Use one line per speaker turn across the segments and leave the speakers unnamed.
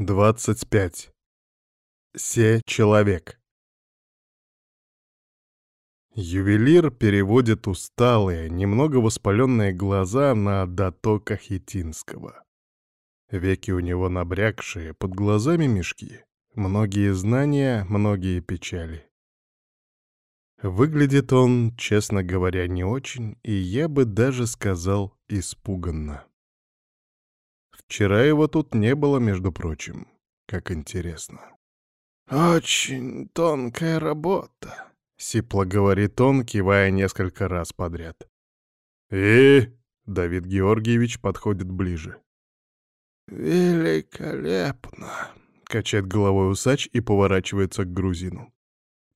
25. Се-человек. Ювелир переводит усталые, немного воспаленные глаза на Дато Кахетинского. Веки у него набрякшие, под глазами мешки. Многие знания, многие печали. Выглядит он, честно говоря, не очень, и я бы даже сказал, испуганно. Вчера его тут не было, между прочим. Как интересно.
«Очень тонкая работа», —
сипло говорит он, кивая несколько раз подряд. «И...» — Давид Георгиевич подходит ближе.
«Великолепно», —
качает головой усач и поворачивается к грузину.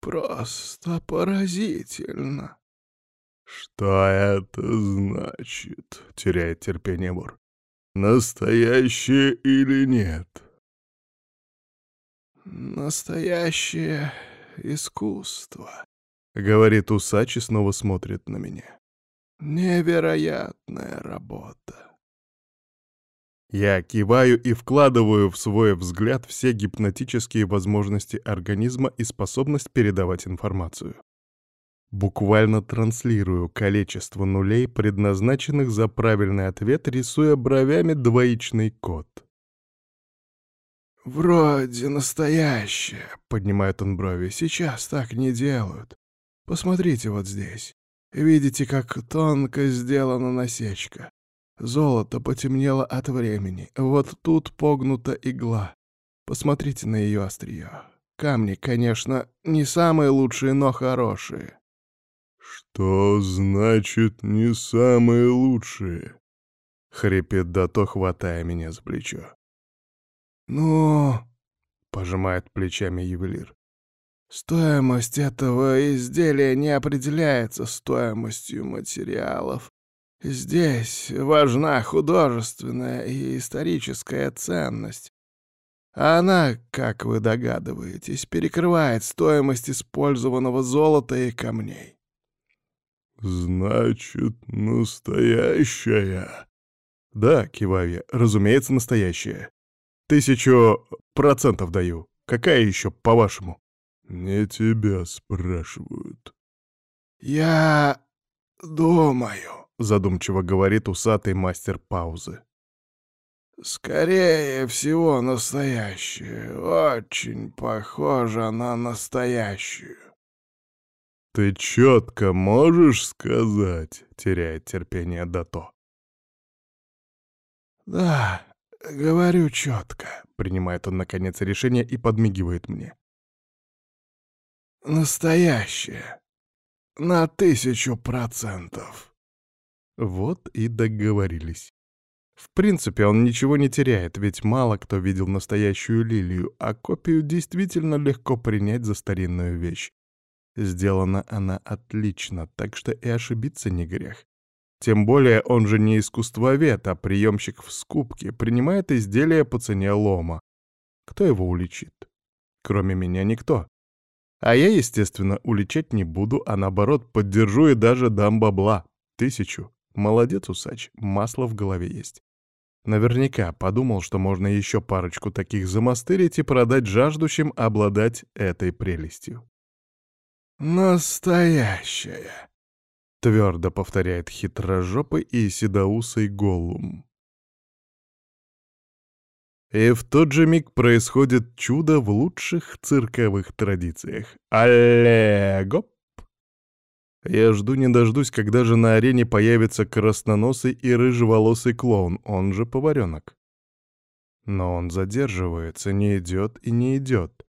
«Просто поразительно».
«Что это значит?» — теряет терпение вор. Настоящее или нет?
Настоящее искусство, —
говорит усач и снова смотрит на меня.
Невероятная работа.
Я киваю и вкладываю в свой взгляд все гипнотические возможности организма и способность передавать информацию. Буквально транслирую количество нулей, предназначенных за правильный ответ, рисуя бровями двоичный код.
«Вроде настоящее», — поднимает он брови. «Сейчас так не делают. Посмотрите вот здесь. Видите, как тонко сделана насечка. Золото потемнело от времени. Вот тут погнута игла. Посмотрите на ее острие. Камни, конечно, не самые лучшие, но хорошие.
«Что значит не самые лучшие?»
— хрипит Дато, хватая меня за плечо.
«Ну...»
— пожимает плечами ювелир.
«Стоимость этого изделия не определяется стоимостью материалов. Здесь важна художественная и историческая ценность. Она, как вы догадываетесь, перекрывает стоимость использованного золота и камней.
«Значит, настоящая?»
«Да», — киваю я, — «разумеется, настоящая. Тысячу процентов даю. Какая еще, по-вашему?»
«Не тебя спрашивают».
«Я думаю», —
задумчиво говорит усатый мастер паузы.
«Скорее всего, настоящая. Очень похожа на настоящую».
«Ты четко можешь сказать?» — теряет терпение Дато.
«Да, говорю четко», —
принимает он, наконец, решение и подмигивает мне.
«Настоящее. На тысячу процентов».
Вот и договорились. В принципе, он ничего не теряет, ведь мало кто видел настоящую лилию, а копию действительно легко принять за старинную вещь. Сделана она отлично, так что и ошибиться не грех. Тем более он же не искусствовед, а приемщик в скупке, принимает изделия по цене лома. Кто его уличит? Кроме меня никто. А я, естественно, уличать не буду, а наоборот, поддержу и даже дам бабла. Тысячу. Молодец, усач, масло в голове есть. Наверняка подумал, что можно еще парочку таких замастырить и продать жаждущим обладать этой прелестью.
«Настоящая», —
твердо повторяет хитрожопый и седоусый голум. И в тот же миг происходит чудо в лучших цирковых традициях. Алле-гоп! Я жду не дождусь, когда же на арене появится красноносый и рыжеволосый клоун, он же поваренок. Но он задерживается, не идет и не идет.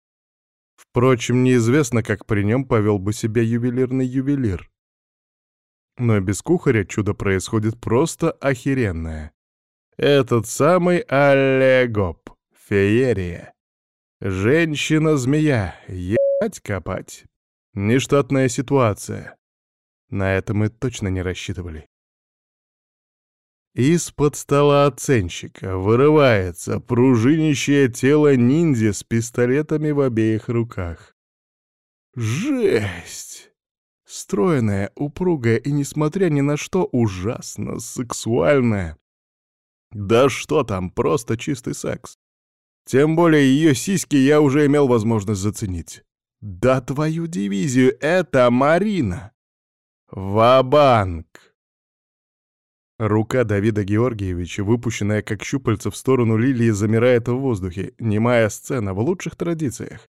Впрочем, неизвестно, как при нем повел бы себя ювелирный ювелир. Но без кухаря чудо происходит просто охеренное. Этот самый Олегоп, феерия. Женщина-змея, ебать копать. Нештатная ситуация. На это мы точно не рассчитывали. Из-под стола оценщика вырывается пружинищее тело ниндзя с пистолетами в обеих руках. Жесть! Стройная, упругая и, несмотря ни на что, ужасно сексуальная. Да что там, просто чистый секс. Тем более ее сиськи я уже имел возможность заценить. Да твою дивизию, это Марина! Ва-банк! Рука Давида Георгиевича, выпущенная как щупальца в сторону лилии, замирает в воздухе. Немая сцена в лучших традициях.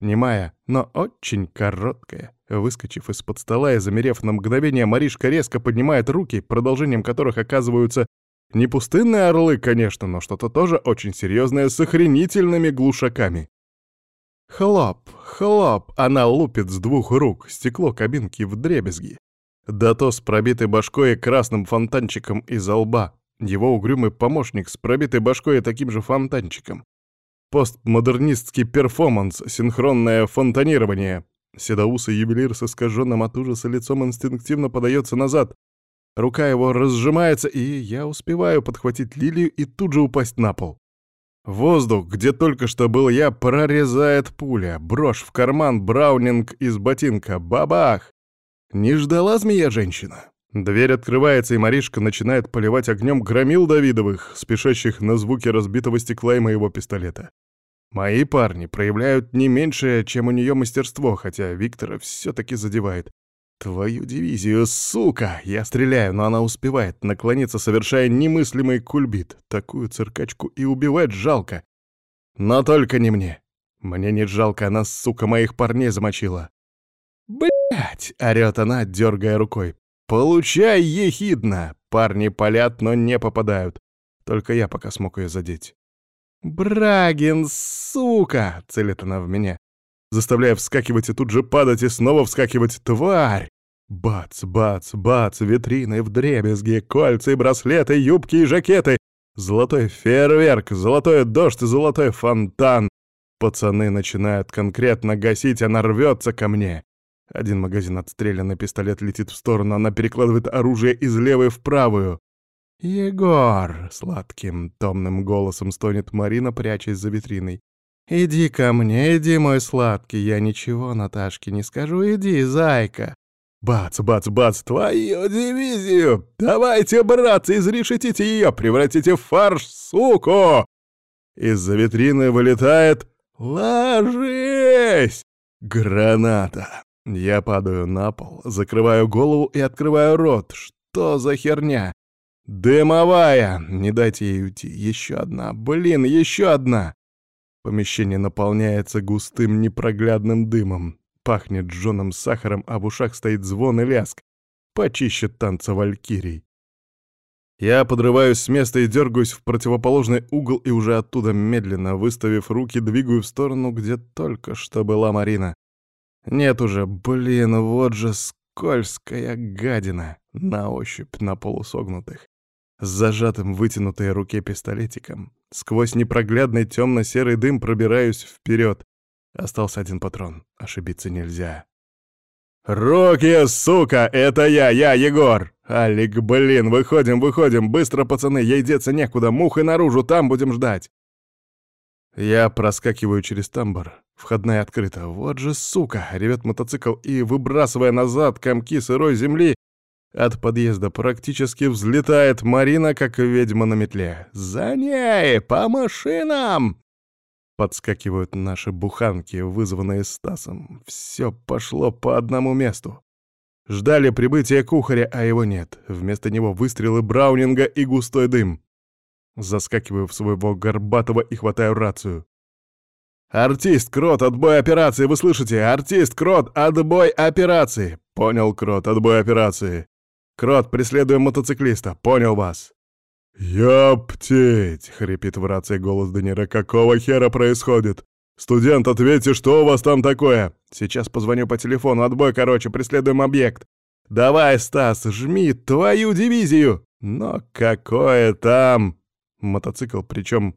Немая, но очень короткая. Выскочив из-под стола и замерев на мгновение, Маришка резко поднимает руки, продолжением которых оказываются не пустынные орлы, конечно, но что-то тоже очень серьезное с охренительными глушаками. Хлоп, хлоп, она лупит с двух рук, стекло кабинки в дребезги. Да то с пробитой башкой и красным фонтанчиком из лба. Его угрюмый помощник с пробитой башкой и таким же фонтанчиком. Постмодернистский перформанс, синхронное фонтанирование. Седоусый ювелир с искаженным от ужаса лицом инстинктивно подается назад. Рука его разжимается, и я успеваю подхватить лилию и тут же упасть на пол. Воздух, где только что был я, прорезает пуля. Брошь в карман, браунинг из ботинка. Бабах! Не ждала змея женщина. Дверь открывается, и Маришка начинает поливать огнем громил Давидовых, спешащих на звуки разбитого стекла и моего пистолета. Мои парни проявляют не меньшее, чем у нее мастерство, хотя Виктора все-таки задевает. Твою дивизию, сука! Я стреляю, но она успевает наклониться, совершая немыслимый кульбит. Такую циркачку и убивать жалко. Но только не мне. Мне не жалко, она, сука, моих парней замочила. Блять! орёт она, дергая рукой. Получай, ехидно! Парни палят, но не попадают. Только я пока смог ее задеть. «Брагин, сука!» — целит она в меня, заставляя вскакивать и тут же падать и снова вскакивать. «Тварь!» Бац, бац, бац, витрины в дребезги, кольца и браслеты, юбки и жакеты. Золотой фейерверк, золотой дождь золотой фонтан. Пацаны начинают конкретно гасить, она рвется ко мне. Один магазин отстрелян, пистолет летит в сторону, она перекладывает оружие из левой в правую. «Егор!» — сладким, томным голосом стонет Марина, прячась за витриной. «Иди ко мне, иди, мой сладкий, я ничего Наташке не скажу, иди, зайка!» Бац, бац, бац, твою дивизию! Давайте, братцы, изрешетите ее, превратите в фарш, суку! Из-за витрины вылетает... Ложись! Граната! Я падаю на пол, закрываю голову и открываю рот. Что за херня? «Дымовая! Не дайте ей уйти. Еще одна. Блин, еще одна!» Помещение наполняется густым непроглядным дымом. Пахнет жженым сахаром, а в ушах стоит звон и ляск. Почище танца валькирий. Я подрываюсь с места и дергаюсь в противоположный угол и уже оттуда медленно, выставив руки, двигаю в сторону, где только что была Марина. Нет уже, блин, вот же скользкая гадина на ощупь на полусогнутых с зажатым вытянутой руке пистолетиком. Сквозь непроглядный темно-серый дым пробираюсь вперед. Остался один патрон, ошибиться нельзя. «Руки, сука! Это я, я, Егор! Алик, блин, выходим, выходим! Быстро, пацаны, ей деться некуда, мухой наружу, там будем ждать!» Я проскакиваю через тамбур. Входная открыта. Вот же сука! Ревет мотоцикл и, выбрасывая назад комки сырой земли, от подъезда практически взлетает Марина, как ведьма на метле. «За ней! По машинам!» Подскакивают наши буханки, вызванные Стасом. Все пошло по одному месту. Ждали прибытия кухаря, а его нет. Вместо него выстрелы Браунинга и густой дым. Заскакиваю в своего Горбатого и хватаю рацию. «Артист, Крот, отбой операции, вы слышите? Артист, Крот, отбой операции!» «Понял, Крот, отбой операции!» «Крот, преследуем мотоциклиста, понял вас!» «Ёптеть!» — хрипит в рации голос Данира. «Какого хера происходит? Студент, ответьте, что у вас там такое?» «Сейчас позвоню по телефону. Отбой, короче, преследуем объект». «Давай, Стас, жми твою дивизию!» «Но какое там...» Мотоцикл, причем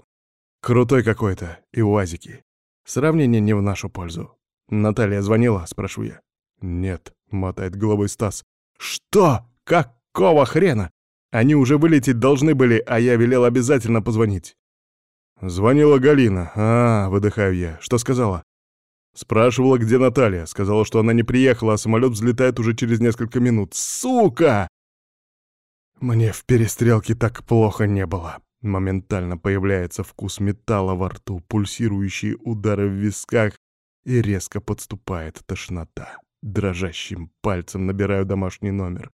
крутой какой-то, и уазики. Сравнение не в нашу пользу. «Наталья звонила?» — спрашиваю я. «Нет», — мотает головой Стас. «Что?» Какого хрена? Они уже вылететь должны были, а я велел обязательно позвонить. Звонила Галина. А, выдыхаю я. Что сказала? Спрашивала, где Наталья. Сказала, что она не приехала, а самолет взлетает уже через несколько минут. Сука! Мне в перестрелке так плохо не было. Моментально появляется вкус металла во рту, пульсирующие удары в висках, и резко подступает тошнота. Дрожащим пальцем набираю домашний номер.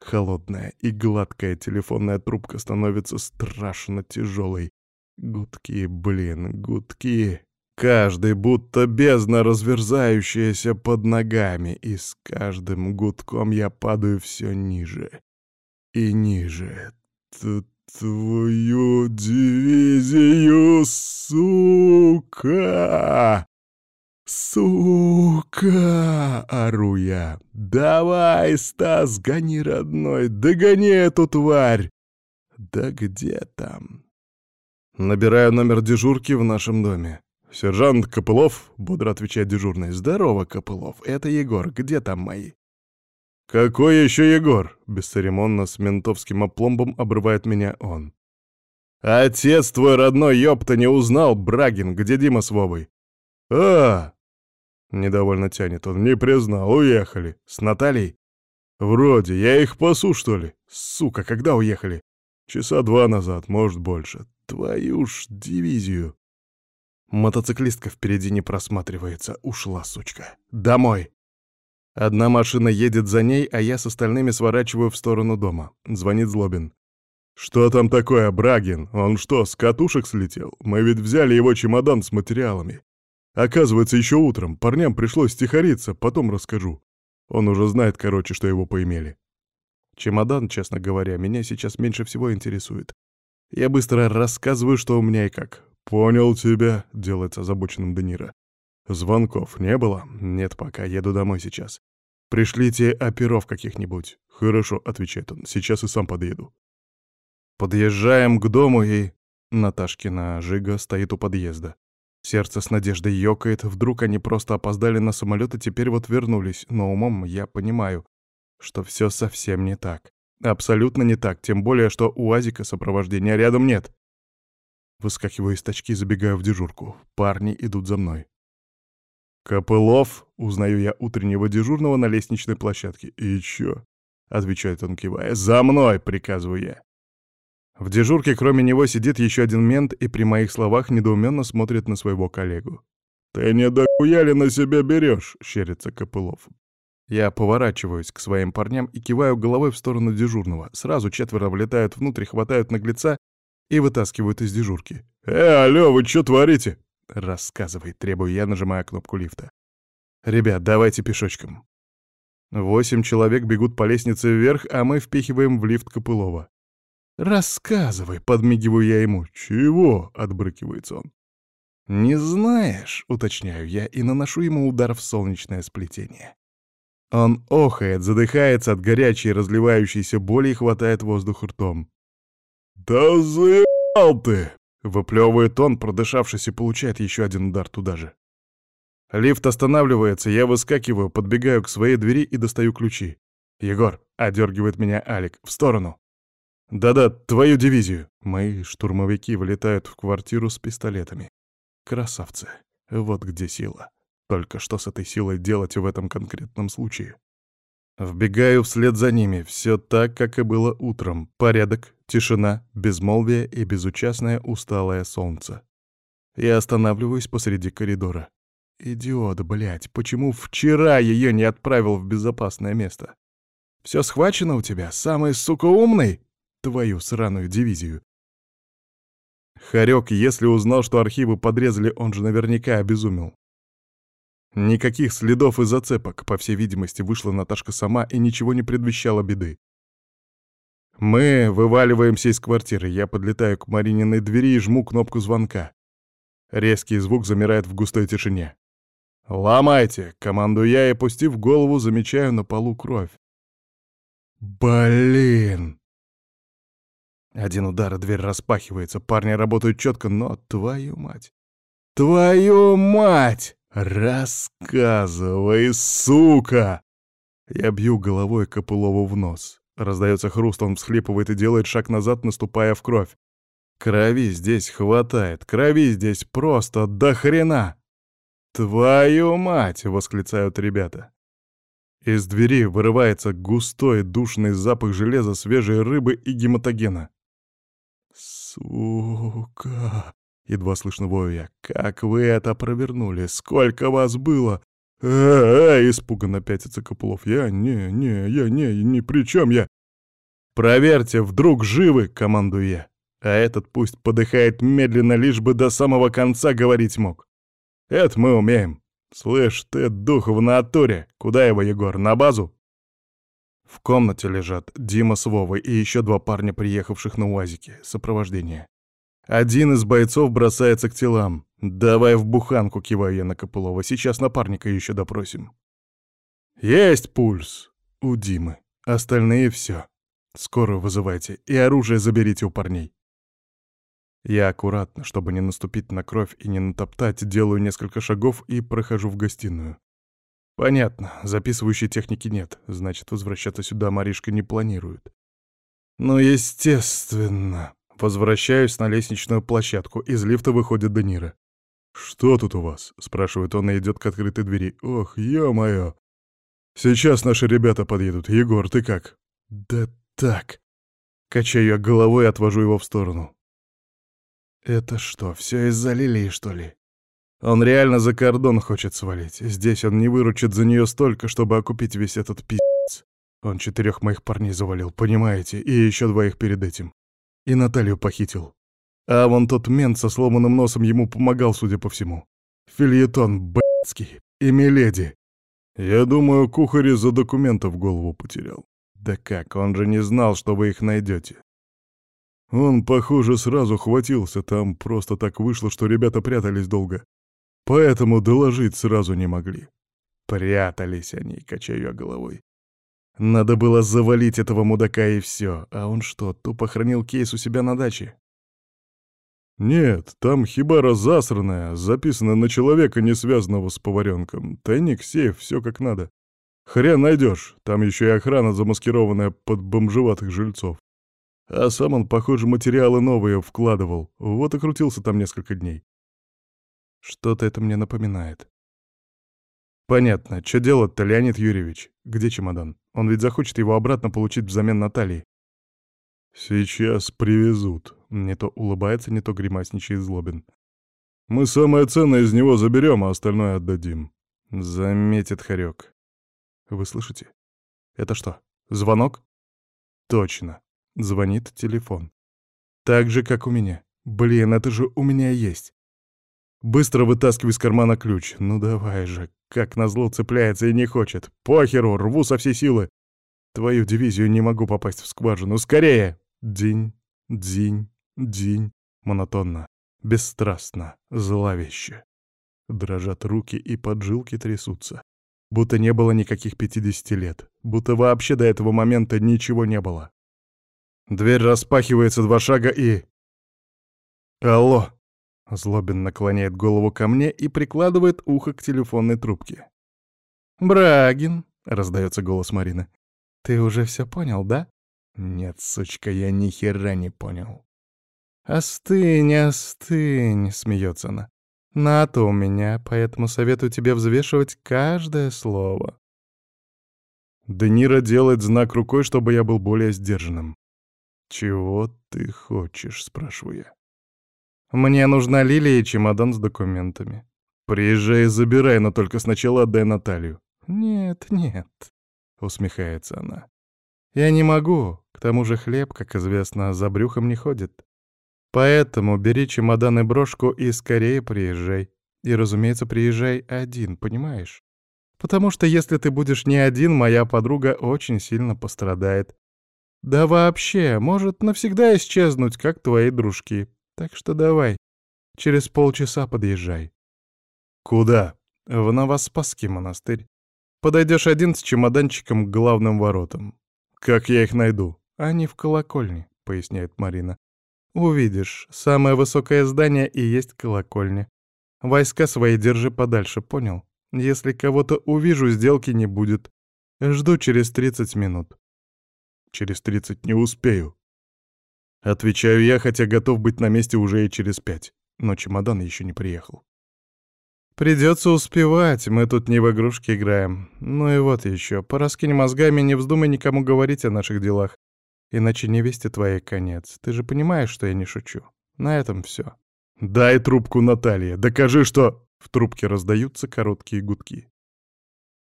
Холодная и гладкая телефонная трубка становится страшно тяжелой. Гудки, блин, гудки. Каждый будто бездна, разверзающаяся под ногами, и с каждым гудком я падаю все ниже и ниже. Т Твою дивизию, сука! «Сука!» — ору я. «Давай, Стас, гони, родной, догони эту тварь!» «Да где там?» Набираю номер дежурки в нашем доме. «Сержант Копылов», — бодро отвечает дежурный. «Здорово, Копылов, это Егор, где там мои?» «Какой еще Егор?» — бесцеремонно с ментовским опломбом обрывает меня он. «Отец твой родной, ёпта, не узнал, Брагин, где Дима с Вовой?» «А, Недовольно тянет он. Не признал, уехали. С Натальей? Вроде, я их пасу, что ли? Сука, когда уехали? Часа два назад, может, больше. Твою ж дивизию. Мотоциклистка впереди не просматривается. Ушла, сучка. Домой. Одна машина едет за ней, а я с остальными сворачиваю в сторону дома. Звонит Злобин. «Что там такое, Брагин? Он что, с катушек слетел? Мы ведь взяли его чемодан с материалами. Оказывается, еще утром парням пришлось стихариться, потом расскажу. Он уже знает, короче, что его поимели. Чемодан, честно говоря, меня сейчас меньше всего интересует. Я быстро рассказываю, что у меня и как. «Понял тебя», — делается озабоченным Данира. «Звонков не было? Нет, пока, еду домой сейчас. Пришлите оперов каких-нибудь». «Хорошо», — отвечает он, — «сейчас и сам подъеду». Подъезжаем к дому, и... Наташкина Жига стоит у подъезда. Сердце с надеждой ёкает, вдруг они просто опоздали на самолет и теперь вот вернулись, но умом я понимаю, что все совсем не так. Абсолютно не так, тем более, что у Азика сопровождения рядом нет. Выскакиваю из тачки забегаю в дежурку. Парни идут за мной. «Копылов!» — узнаю я утреннего дежурного на лестничной площадке. «И чё?» — отвечает он, кивая. «За мной!» — приказываю я. В дежурке кроме него сидит еще один мент и при моих словах недоуменно смотрит на своего коллегу. «Ты не дохуя ли на себя берешь?» — щерится Копылов. Я поворачиваюсь к своим парням и киваю головой в сторону дежурного. Сразу четверо влетают внутрь, хватают наглеца и вытаскивают из дежурки. «Э, алло, вы что творите?» «Рассказывай», — требую я, нажимая кнопку лифта. «Ребят, давайте пешочком». Восемь человек бегут по лестнице вверх, а мы впихиваем в лифт Копылова. «Рассказывай», — подмигиваю я ему. «Чего?» — отбрыкивается он. «Не знаешь», — уточняю я и наношу ему удар в солнечное сплетение. Он охает, задыхается от горячей разливающейся боли и хватает воздух ртом. «Да заебал ты!» — выплевывает он, продышавшись, и получает еще один удар туда же. Лифт останавливается, я выскакиваю, подбегаю к своей двери и достаю ключи. «Егор!» — одергивает меня Алик. «В сторону!» «Да-да, твою дивизию!» Мои штурмовики влетают в квартиру с пистолетами. Красавцы. Вот где сила. Только что с этой силой делать в этом конкретном случае? Вбегаю вслед за ними. Все так, как и было утром. Порядок, тишина, безмолвие и безучастное усталое солнце. Я останавливаюсь посреди коридора. Идиот, блядь, почему вчера ее не отправил в безопасное место? Все схвачено у тебя, самый, сука, умный? Твою сраную дивизию. Харек, если узнал, что архивы подрезали, он же наверняка обезумел. Никаких следов и зацепок, по всей видимости, вышла Наташка сама и ничего не предвещало беды. Мы вываливаемся из квартиры, я подлетаю к Марининой двери и жму кнопку звонка. Резкий звук замирает в густой тишине. «Ломайте!» — командую я и, пустив голову, замечаю на полу кровь. «Блин!» Один удар, и дверь распахивается. Парни работают четко, но твою мать. Твою мать! Рассказывай, сука! Я бью головой Копылову в нос. Раздается хруст, он всхлипывает и делает шаг назад, наступая в кровь. Крови здесь хватает, крови здесь просто до хрена! «Твою мать!» — восклицают ребята. Из двери вырывается густой душный запах железа, свежей рыбы и гематогена. Сука. Едва слышно вою я. Как вы это провернули? Сколько вас было? Э-э, испуганно пятится Копылов. Я не, не, я не, ни при чем я. Проверьте, вдруг живы, командую я. А этот пусть подыхает медленно, лишь бы до самого конца говорить мог. Это мы умеем. Слышь, ты дух в натуре. Куда его, Егор, на базу? В комнате лежат Дима с Вовой и еще два парня, приехавших на УАЗике. Сопровождение. Один из бойцов бросается к телам. «Давай в буханку», — киваю я на Копылова. «Сейчас напарника еще допросим». «Есть пульс!» у Димы. Остальные все. Скорую вызывайте и оружие заберите у парней. Я аккуратно, чтобы не наступить на кровь и не натоптать, делаю несколько шагов и прохожу в гостиную. Понятно, записывающей техники нет, значит, возвращаться сюда Маришка не планирует. Ну, естественно. Возвращаюсь на лестничную площадку, из лифта выходит Данира. «Что тут у вас?» — спрашивает он и идет к открытой двери. «Ох, ё-моё! Сейчас наши ребята подъедут. Егор, ты как?» «Да так...» Качаю я головой и отвожу его в сторону. «Это что, все из-за Лилии, что ли?» Он реально за кордон хочет свалить. Здесь он не выручит за нее столько, чтобы окупить весь этот пиздец. Он четырех моих парней завалил, понимаете, и еще двоих перед этим. И Наталью похитил. А вон тот мент со сломанным носом ему помогал, судя по всему. Фильетон, б***ский, и Миледи. Я думаю, кухарь из-за документов голову потерял. Да как, он же не знал, что вы их найдете. Он, похоже, сразу хватился, там просто так вышло, что ребята прятались долго. Поэтому доложить сразу не могли. Прятались они, качаю я головой. Надо было завалить этого мудака и все. А он что, тупо хранил кейс у себя на даче? Нет, там хибара засранная, записана на человека, не связанного с поваренком. Тайник, сейф, все как надо. Хрен найдешь, там еще и охрана, замаскированная под бомжеватых жильцов. А сам он, похоже, материалы новые вкладывал, вот и крутился там несколько дней. Что-то это мне напоминает. Понятно. Что делать-то, Леонид Юрьевич? Где чемодан? Он ведь захочет его обратно получить взамен Натальи. Сейчас привезут. Не то улыбается, не то гримасничает Злобин. Мы самое ценное из него заберем, а остальное отдадим. Заметит хорек. Вы слышите? Это что, звонок? Точно. Звонит телефон. Так же, как у меня. Блин, это же у меня есть. Быстро вытаскиваю из кармана ключ. Ну давай же. Как назло цепляется и не хочет. Похеру, рву со всей силы. Твою дивизию не могу попасть в скважину. Скорее! День, день, день. Монотонно, бесстрастно, зловеще. Дрожат руки и поджилки трясутся. Будто не было никаких пятидесяти лет. Будто вообще до этого момента ничего не было. Дверь распахивается два шага и... Алло! Злобин наклоняет голову ко мне и прикладывает ухо к телефонной трубке. «Брагин», — раздается голос Марины, — «ты уже все понял, да?» «Нет, сучка, я ни хера не понял». «Остынь, остынь», — смеется она. «НАТО у меня, поэтому советую тебе взвешивать каждое слово». Денира делает знак рукой, чтобы я был более сдержанным. «Чего ты хочешь?» — спрашиваю я. Мне нужна Лилия и чемодан с документами. Приезжай и забирай, но только сначала отдай Наталью. Нет, нет, усмехается она. Я не могу, к тому же хлеб, как известно, за брюхом не ходит. Поэтому бери чемодан и брошку и скорее приезжай. И, разумеется, приезжай один, понимаешь? Потому что если ты будешь не один, моя подруга очень сильно пострадает. Да вообще, может навсегда исчезнуть, как твои дружки. Так что давай, через полчаса подъезжай. Куда? В Новоспасский монастырь. Подойдешь один с чемоданчиком к главным воротам. Как я их найду? Они в колокольне, поясняет Марина. Увидишь, самое высокое здание и есть колокольня. Войска свои держи подальше, понял? Если кого-то увижу, сделки не будет. Жду через 30 минут. Через 30 не успею, Отвечаю я, хотя готов быть на месте уже и через пять. Но чемодан еще не приехал. Придется успевать, мы тут не в игрушки играем. Ну и вот еще, пораскинь мозгами, не вздумай никому говорить о наших делах. Иначе невесте твоей конец. Ты же понимаешь, что я не шучу. На этом все. «Дай трубку Наталье, докажи, что...» В трубке раздаются короткие гудки.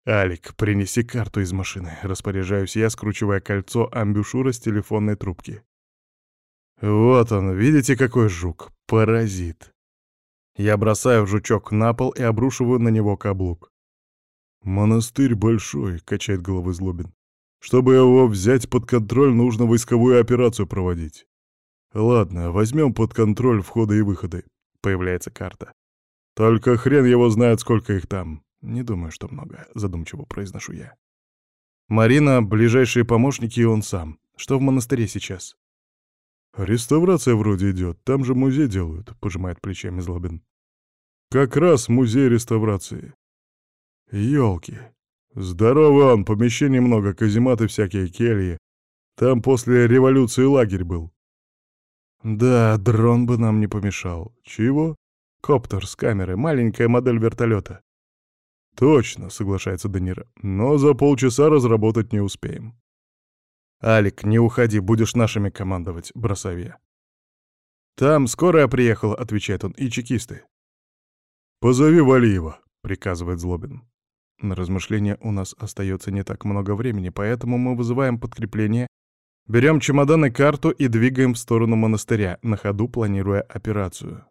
«Алик, принеси карту из машины», — распоряжаюсь я, скручивая кольцо амбушюра с телефонной трубки. Вот он, видите, какой жук? Паразит. Я бросаю жучок на пол и обрушиваю на него каблук. «Монастырь большой», — качает головой Злобин. «Чтобы его взять под контроль, нужно войсковую операцию проводить. Ладно, возьмем под контроль входы и выходы. Появляется карта. Только хрен его знает, сколько их там. Не думаю, что много, задумчиво произношу я. Марина, ближайшие помощники и он сам. Что в монастыре сейчас? Реставрация вроде идет, там же музей делают, пожимает плечами Злобин. Как раз музей реставрации. Ёлки. Здоровый он, помещений много, казематы всякие, кельи. Там после революции лагерь был. Да, дрон бы нам не помешал. Чего? Коптер с камерой, маленькая модель вертолета. Точно, соглашается Данира. Но за полчаса разработать не успеем. Алик, не уходи, будешь нашими командовать, бросаю я. Там скорая приехала, отвечает он, и чекисты. Позови Валиева, приказывает Злобин. На размышления у нас остается не так много времени, поэтому мы вызываем подкрепление Берем чемодан и карту и двигаем в сторону монастыря, на ходу планируя операцию.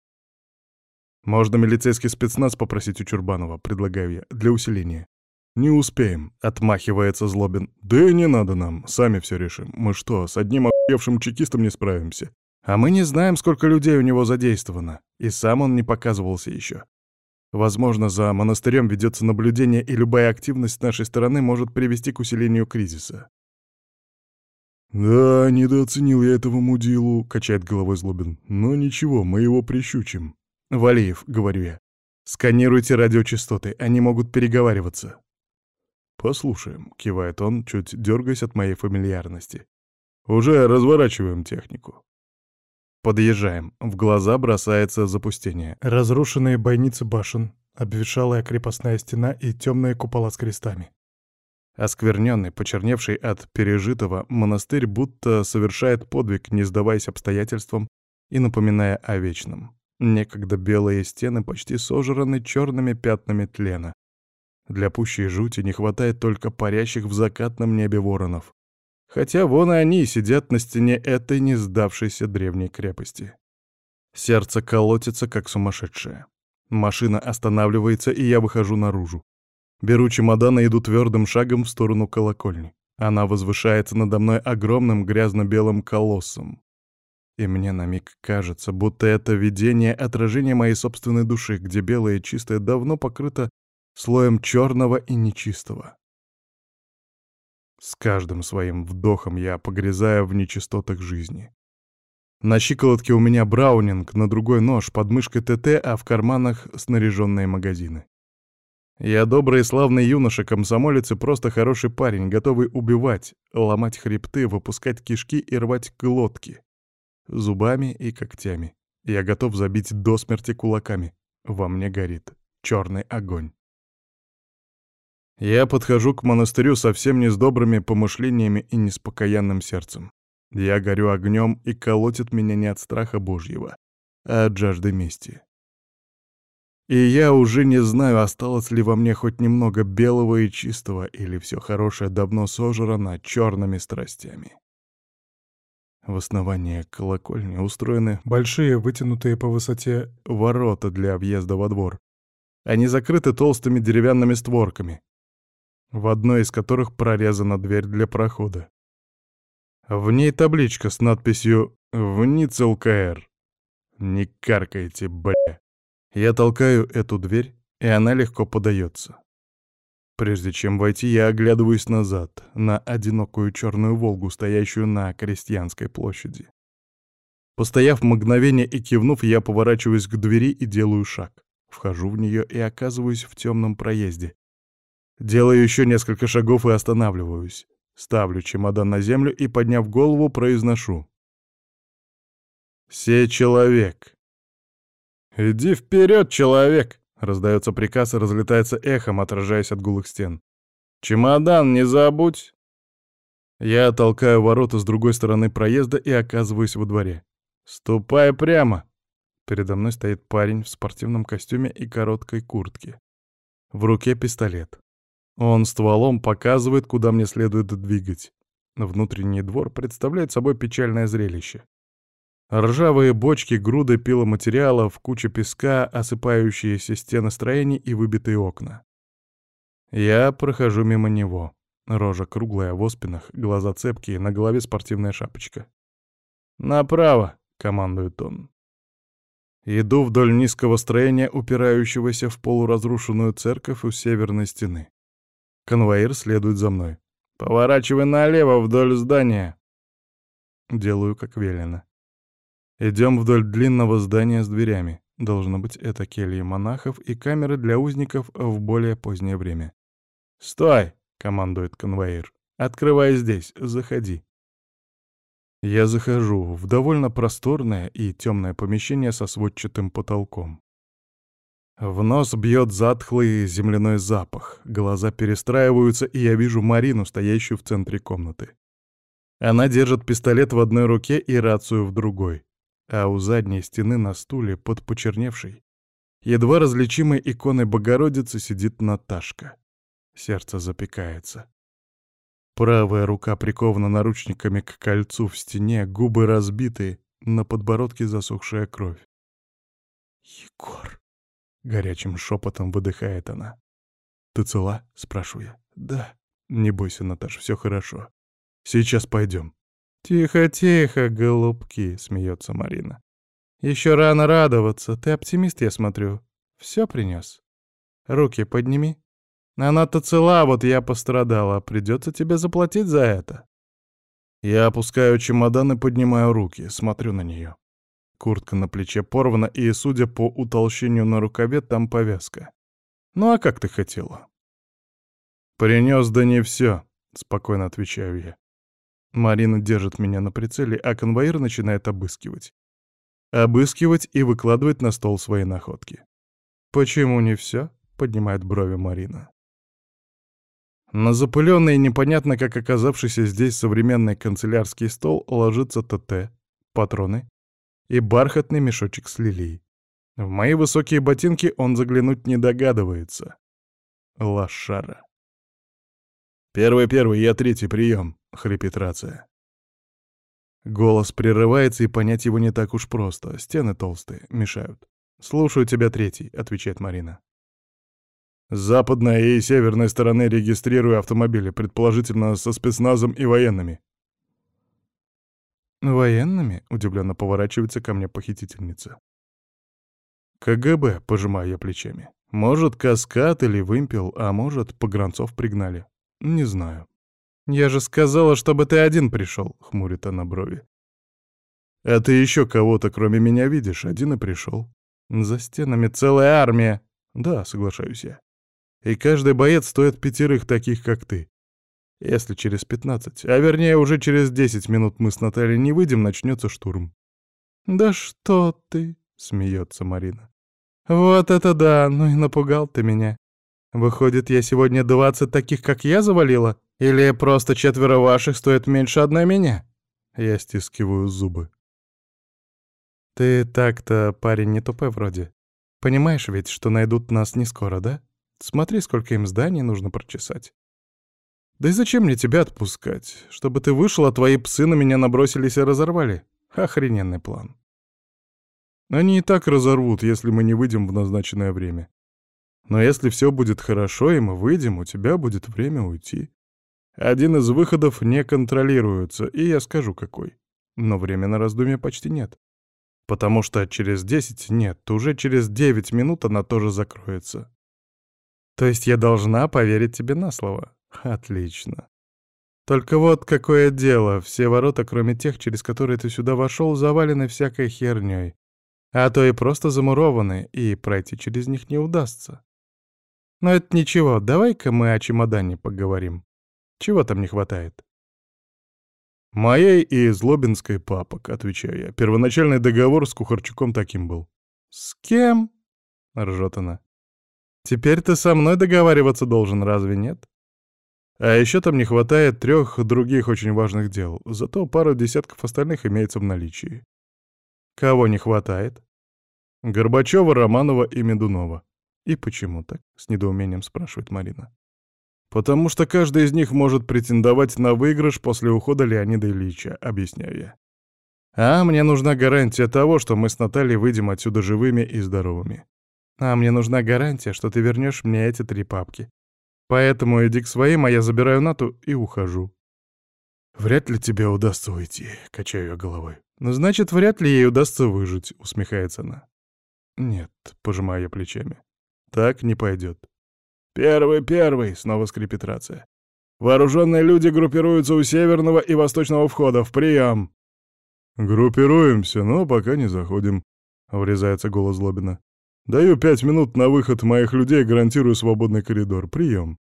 «Можно милицейский спецназ попросить у Чурбанова», — предлагаю я, для усиления. «Не успеем», — отмахивается Злобин. «Да и не надо нам, сами все решим. Мы что, с одним охуевшим чекистом не справимся?» «А мы не знаем, сколько людей у него задействовано, и сам он не показывался еще. Возможно, за монастырем ведется наблюдение, и любая активность нашей стороны может привести к усилению кризиса. «Да, недооценил я этого мудилу», — качает головой Злобин. «Но ничего, мы его прищучим». «Валиев», — говорю я, — «сканируйте радиочастоты, они могут переговариваться». «Послушаем», — кивает он, чуть дергаясь от моей фамильярности. «Уже разворачиваем технику». Подъезжаем. В глаза бросается запустение. Разрушенные бойницы башен, обветшалая крепостная стена и темные купола с крестами. Оскверненный, почерневший от пережитого, монастырь будто совершает подвиг, не сдаваясь обстоятельствам и напоминая о вечном. Некогда белые стены почти сожраны черными пятнами тлена. Для пущей жути не хватает только парящих в закатном небе воронов. Хотя вон и они сидят на стене этой не сдавшейся древней крепости. Сердце колотится, как сумасшедшее. Машина останавливается, и я выхожу наружу. Беру чемодан и иду твердым шагом в сторону колокольни. Она возвышается надо мной огромным грязно-белым колоссом. И мне на миг кажется, будто это видение — отражение моей собственной души, где белое и чистое давно покрыто слоем черного и нечистого. С каждым своим вдохом я погрязаю в нечистотах жизни. На щиколотке у меня браунинг, на другой нож, под мышкой ТТ, а в карманах снаряженные магазины. Я добрый и славный юноша-комсомолец и просто хороший парень, готовый убивать, ломать хребты, выпускать кишки и рвать глотки. Зубами и когтями. Я готов забить до смерти кулаками. Во мне горит черный огонь. Я подхожу к монастырю совсем не с добрыми помышлениями и не с покаянным сердцем. Я горю огнем, и колотит меня не от страха Божьего, а от жажды мести. И я уже не знаю, осталось ли во мне хоть немного белого и чистого, или все хорошее давно сожрано черными страстями. В основании колокольни устроены большие вытянутые по высоте ворота для въезда во двор. Они закрыты толстыми деревянными створками, в одной из которых прорезана дверь для прохода. В ней табличка с надписью «Вниц ЛКР». Не каркайте, бля. Я толкаю эту дверь, и она легко подается. Прежде чем войти, я оглядываюсь назад, на одинокую черную «Волгу», стоящую на Крестьянской площади. Постояв мгновение и кивнув, я поворачиваюсь к двери и делаю шаг. Вхожу в нее и оказываюсь в темном проезде. Делаю еще несколько шагов и останавливаюсь. Ставлю чемодан на землю и, подняв голову, произношу. «Се человек, «Иди вперед, человек!» — раздается приказ и разлетается эхом, отражаясь от гулых стен. «Чемодан не забудь!» Я толкаю ворота с другой стороны проезда и оказываюсь во дворе. «Ступай прямо!» Передо мной стоит парень в спортивном костюме и короткой куртке. В руке пистолет. Он стволом показывает, куда мне следует двигать. Внутренний двор представляет собой печальное зрелище. Ржавые бочки, груды пиломатериалов, куча песка, осыпающиеся стены строений и выбитые окна. Я прохожу мимо него. Рожа круглая, в оспинах, глаза цепкие, на голове спортивная шапочка. «Направо!» — командует он. Иду вдоль низкого строения, упирающегося в полуразрушенную церковь у северной стены. Конвоир следует за мной. «Поворачивай налево вдоль здания!» Делаю, как велено. Идем вдоль длинного здания с дверями. Должно быть, это кельи монахов и камеры для узников в более позднее время. «Стой!» — командует конвоир. «Открывай здесь, заходи». Я захожу в довольно просторное и темное помещение со сводчатым потолком. В нос бьет затхлый земляной запах, глаза перестраиваются, и я вижу Марину, стоящую в центре комнаты. Она держит пистолет в одной руке и рацию в другой а у задней стены на стуле под почерневшей, едва различимой иконой Богородицы сидит Наташка. Сердце запекается. Правая рука прикована наручниками к кольцу в стене, губы разбиты, на подбородке засохшая кровь. «Егор!» — горячим шепотом выдыхает она. «Ты цела?» — спрашиваю я. «Да». «Не бойся, Наташ, все хорошо. Сейчас пойдем. «Тихо-тихо, голубки», — смеется Марина. «Еще рано радоваться. Ты оптимист, я смотрю. Все принес. Руки подними. Она-то цела, вот я пострадала. Придется тебе заплатить за это». Я опускаю чемодан и поднимаю руки, смотрю на нее. Куртка на плече порвана, и, судя по утолщению на рукаве, там повязка. «Ну а как ты хотела?» «Принес да не все», — спокойно отвечаю я. Марина держит меня на прицеле, а конвоир начинает обыскивать. Обыскивать и выкладывать на стол свои находки. «Почему не все?» — поднимает брови Марина. На запыленный и непонятно как оказавшийся здесь современный канцелярский стол ложится ТТ, патроны и бархатный мешочек с лилией. В мои высокие ботинки он заглянуть не догадывается. Лошара. «Первый-первый, я третий, прием!» — хрипит рация. Голос прерывается, и понять его не так уж просто. Стены толстые, мешают. «Слушаю тебя, третий», — отвечает Марина. С западной и северной стороны регистрирую автомобили, предположительно со спецназом и военными. «Военными?» — удивленно поворачивается ко мне похитительница. «КГБ», — пожимаю я плечами. «Может, каскад или вымпел, а может, погранцов пригнали. Не знаю». «Я же сказала, чтобы ты один пришел», — хмурит она брови. «А ты еще кого-то, кроме меня, видишь? Один и пришел. За стенами целая армия». «Да, соглашаюсь я. И каждый боец стоит пятерых таких, как ты. Если через пятнадцать, а вернее уже через десять минут мы с Натальей не выйдем, начнется штурм». «Да что ты!» — смеется Марина. «Вот это да! Ну и напугал ты меня. Выходит, я сегодня двадцать таких, как я, завалила?» Или просто четверо ваших стоит меньше одной меня?» Я стискиваю зубы. «Ты так-то, парень, не тупой вроде. Понимаешь ведь, что найдут нас не скоро, да? Смотри, сколько им зданий нужно прочесать. Да и зачем мне тебя отпускать? Чтобы ты вышел, а твои псы на меня набросились и разорвали? Охрененный план. Они и так разорвут, если мы не выйдем в назначенное время. Но если все будет хорошо, и мы выйдем, у тебя будет время уйти. Один из выходов не контролируется, и я скажу какой. Но времени на раздумье почти нет. Потому что через 10 нет, уже через 9 минут она тоже закроется. То есть я должна поверить тебе на слово? Отлично. Только вот какое дело, все ворота, кроме тех, через которые ты сюда вошел, завалены всякой херней. А то и просто замурованы, и пройти через них не удастся. Но это ничего, давай-ка мы о чемодане поговорим. Чего там не хватает? «Моей и Злобинской папок», — отвечаю я. Первоначальный договор с Кухарчуком таким был. «С кем?» — ржет она. «Теперь ты со мной договариваться должен, разве нет?» А еще там не хватает трех других очень важных дел, зато пару десятков остальных имеется в наличии. Кого не хватает? Горбачева, Романова и Медунова. И почему так? С недоумением спрашивает Марина. Потому что каждый из них может претендовать на выигрыш после ухода Леонида Ильича, объясняю я. А мне нужна гарантия того, что мы с Натальей выйдем отсюда живыми и здоровыми. А мне нужна гарантия, что ты вернешь мне эти три папки. Поэтому иди к своим, а я забираю Нату и ухожу. Вряд ли тебе удастся уйти, качаю я головой. Ну, значит, вряд ли ей удастся выжить, усмехается она. Нет, пожимаю я плечами. Так не пойдет. Первый, первый, снова скрипит рация. Вооруженные люди группируются у северного и восточного входа. В прием. Группируемся, но пока не заходим, врезается голос Злобина. Даю пять минут на выход моих людей, гарантирую свободный коридор. Прием.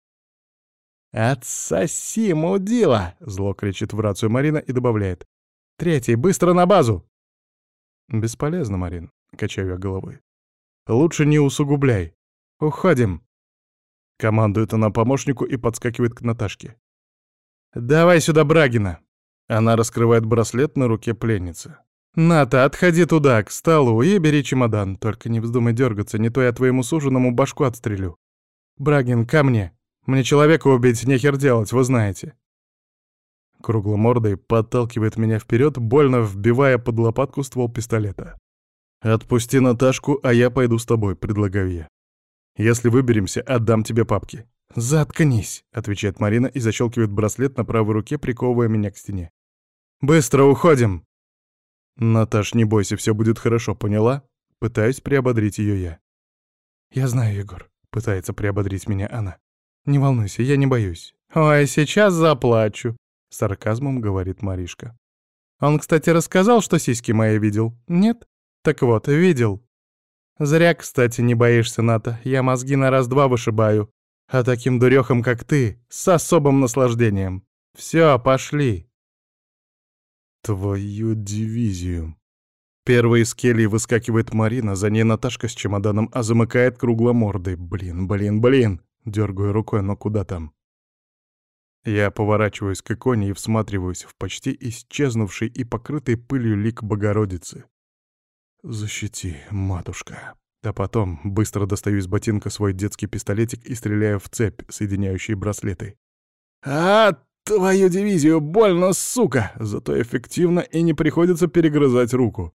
«Отсоси, мудила!» — зло кричит в рацию Марина и добавляет. «Третий, быстро на базу!» «Бесполезно, Марин», — качаю я головой. «Лучше не усугубляй. Уходим!» Командует она помощнику и подскакивает к Наташке. «Давай сюда Брагина!» Она раскрывает браслет на руке пленницы. «Ната, отходи туда, к столу, и бери чемодан. Только не вздумай дергаться, не то я твоему суженому башку отстрелю. Брагин, ко мне!» Мне человека убить нехер делать, вы знаете. Кругломордый подталкивает меня вперед, больно вбивая под лопатку ствол пистолета. «Отпусти Наташку, а я пойду с тобой», — предлагаю я. «Если выберемся, отдам тебе папки». «Заткнись», — отвечает Марина и защелкивает браслет на правой руке, приковывая меня к стене. «Быстро уходим!» «Наташ, не бойся, все будет хорошо, поняла?» Пытаюсь приободрить ее я. «Я знаю, Егор», — пытается приободрить меня она. «Не волнуйся, я не боюсь». «Ой, сейчас заплачу», — сарказмом говорит Маришка. «Он, кстати, рассказал, что сиськи мои видел? Нет? Так вот, видел. Зря, кстати, не боишься, Ната. Я мозги на раз-два вышибаю. А таким дурехом, как ты, с особым наслаждением. Все, пошли». Твою дивизию. Первой из келий выскакивает Марина, за ней Наташка с чемоданом, а замыкает кругломордой. Блин, блин, блин. Дергаю рукой, но куда там? Я поворачиваюсь к иконе и всматриваюсь в почти исчезнувший и покрытый пылью лик Богородицы. «Защити, матушка». А потом быстро достаю из ботинка свой детский пистолетик и стреляю в цепь, соединяющие браслеты. «А, твою дивизию, больно, сука!» Зато эффективно и не приходится перегрызать руку.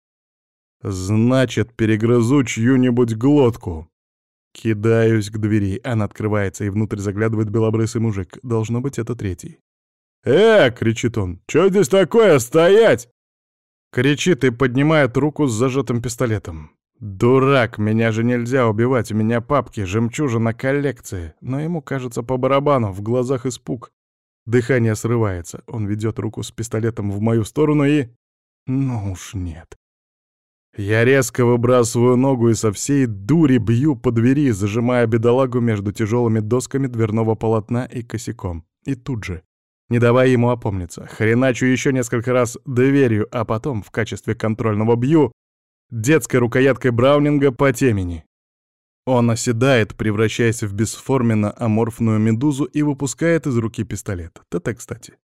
«Значит, перегрызу чью-нибудь глотку». Кидаюсь к двери, она открывается, и внутрь заглядывает белобрысый мужик. Должно быть, это третий. «Э!» — кричит он. «Чё здесь такое? Стоять!» Кричит и поднимает руку с зажатым пистолетом. «Дурак, меня же нельзя убивать, у меня папки, жемчужина коллекции». Но ему кажется по барабану, в глазах испуг. Дыхание срывается, он ведет руку с пистолетом в мою сторону и... Ну уж нет. Я резко выбрасываю ногу и со всей дури бью по двери, зажимая бедолагу между тяжелыми досками дверного полотна и косяком. И тут же, не давая ему опомниться, хреначу еще несколько раз дверью, а потом в качестве контрольного бью детской рукояткой Браунинга по темени. Он оседает, превращаясь в бесформенно аморфную медузу и выпускает из руки пистолет. ТТ, кстати.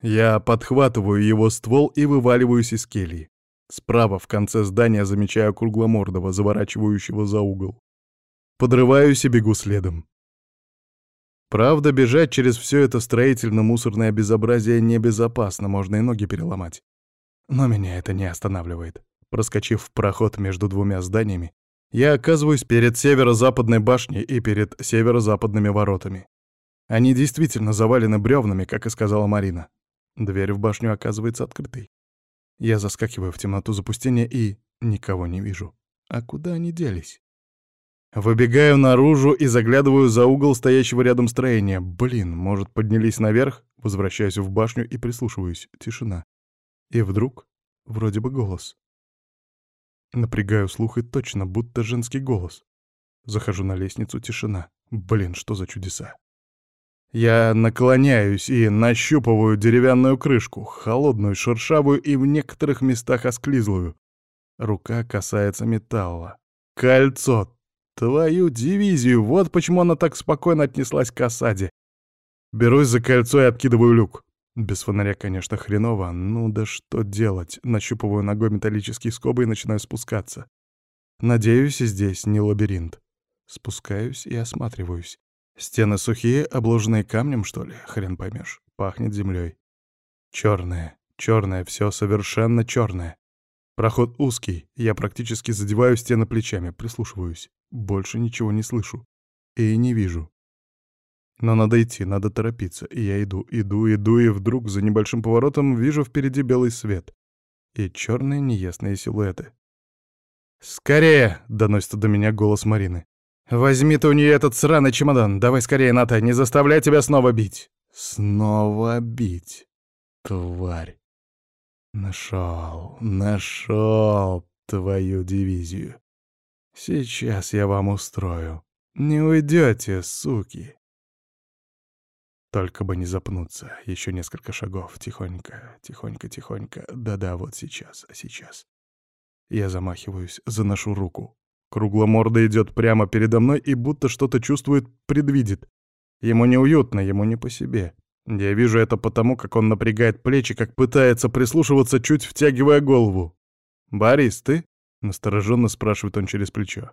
Я подхватываю его ствол и вываливаюсь из кельи. Справа в конце здания замечаю кругломордого, заворачивающего за угол. Подрываюсь и бегу следом. Правда, бежать через все это строительно-мусорное безобразие небезопасно, можно и ноги переломать. Но меня это не останавливает. Проскочив в проход между двумя зданиями, я оказываюсь перед северо-западной башней и перед северо-западными воротами. Они действительно завалены бревнами, как и сказала Марина. Дверь в башню оказывается открытой. Я заскакиваю в темноту запустения и никого не вижу. А куда они делись? Выбегаю наружу и заглядываю за угол стоящего рядом строения. Блин, может, поднялись наверх? Возвращаюсь в башню и прислушиваюсь. Тишина. И вдруг вроде бы голос. Напрягаю слух и точно, будто женский голос. Захожу на лестницу, тишина. Блин, что за чудеса. Я наклоняюсь и нащупываю деревянную крышку, холодную, шершавую и в некоторых местах осклизлую. Рука касается металла. Кольцо. Твою дивизию, вот почему она так спокойно отнеслась к осаде. Берусь за кольцо и откидываю люк. Без фонаря, конечно, хреново. Ну да что делать? Нащупываю ногой металлические скобы и начинаю спускаться. Надеюсь, здесь не лабиринт. Спускаюсь и осматриваюсь. Стены сухие, обложенные камнем, что ли? Хрен поймешь. Пахнет землей. Черное, черное, все совершенно черное. Проход узкий, я практически задеваю стены плечами, прислушиваюсь. Больше ничего не слышу. И не вижу. Но надо идти, надо торопиться. И я иду, иду, иду, и вдруг за небольшим поворотом вижу впереди белый свет. И черные неясные силуэты. «Скорее!» — доносится до меня голос Марины. «Возьми ты у нее этот сраный чемодан. Давай скорее, Ната, не заставляй тебя снова бить». «Снова бить, тварь!» Нашел, нашел твою дивизию. Сейчас я вам устрою. Не уйдете, суки. Только бы не запнуться. Еще несколько шагов. Тихонько, тихонько, тихонько. Да-да, вот сейчас, сейчас. Я замахиваюсь, заношу руку. Кругломорда идет прямо передо мной и будто что-то чувствует, предвидит. Ему неуютно, ему не по себе. Я вижу это потому, как он напрягает плечи, как пытается прислушиваться, чуть втягивая голову. «Борис, ты?» — настороженно спрашивает он через плечо.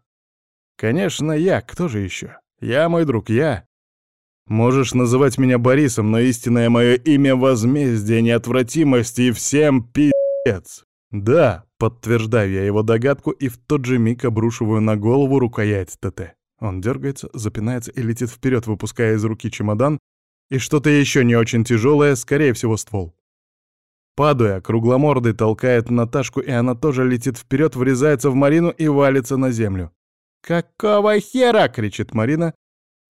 «Конечно, я. Кто же еще? Я, мой друг, я. Можешь называть меня Борисом, но истинное мое имя — возмездие, неотвратимость и всем пи***ц. Да, подтверждаю я его догадку и в тот же миг обрушиваю на голову рукоять ТТ. Он дергается, запинается и летит вперед, выпуская из руки чемодан, и что-то еще не очень тяжелое, скорее всего, ствол. Падая, кругломордый толкает Наташку, и она тоже летит вперед, врезается в Марину и валится на землю. «Какого хера?» — кричит Марина,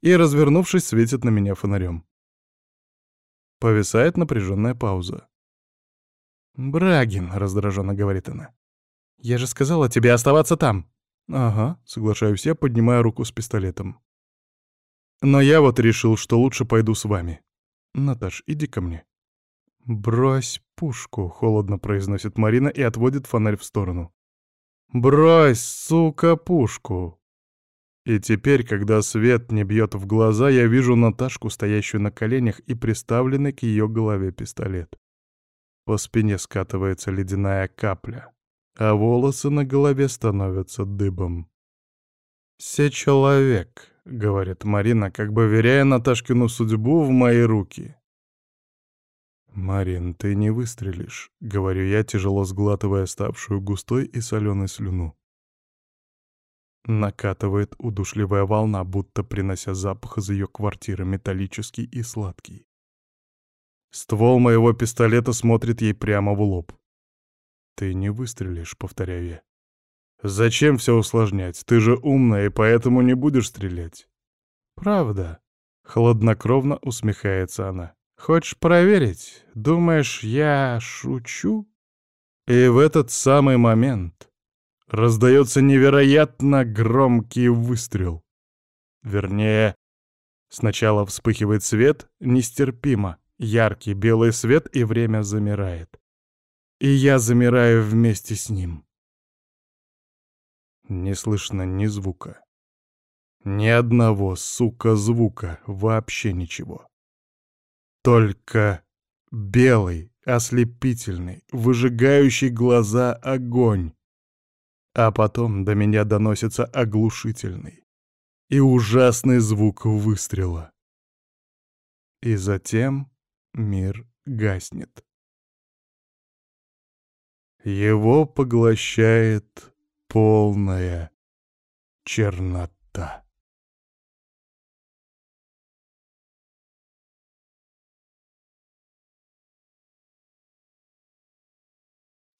и, развернувшись, светит на меня фонарем. Повисает напряженная пауза. «Брагин», — раздраженно говорит она. «Я же сказала тебе оставаться там». «Ага», — соглашаюсь я, поднимая руку с пистолетом. Но я вот решил, что лучше пойду с вами. Наташ, иди ко мне. «Брось пушку», — холодно произносит Марина и отводит фонарь в сторону. «Брось, сука, пушку!» И теперь, когда свет не бьет в глаза, я вижу Наташку, стоящую на коленях и приставленный к ее голове пистолет. По спине скатывается ледяная капля, а волосы на голове становятся дыбом. «Се человек», — говорит Марина, как бы веряя Наташкину судьбу в мои руки. «Марин, ты не выстрелишь», — говорю я, тяжело сглатывая ставшую густой и соленой слюну. Накатывает удушливая волна, будто принося запах из ее квартиры, металлический и сладкий. Ствол моего пистолета смотрит ей прямо в лоб. «Ты не выстрелишь», — повторяю я. «Зачем все усложнять? Ты же умная, и поэтому не будешь стрелять». «Правда?» — хладнокровно усмехается она. «Хочешь проверить? Думаешь, я шучу?» И в этот самый момент раздается невероятно громкий выстрел. Вернее, сначала вспыхивает свет нестерпимо, яркий белый свет, и время замирает. И я замираю вместе с ним. Не слышно ни звука. Ни одного, сука, звука, вообще ничего. Только белый, ослепительный, выжигающий глаза огонь. А потом до меня доносится оглушительный и ужасный звук выстрела. И затем мир гаснет. Его поглощает полная чернота.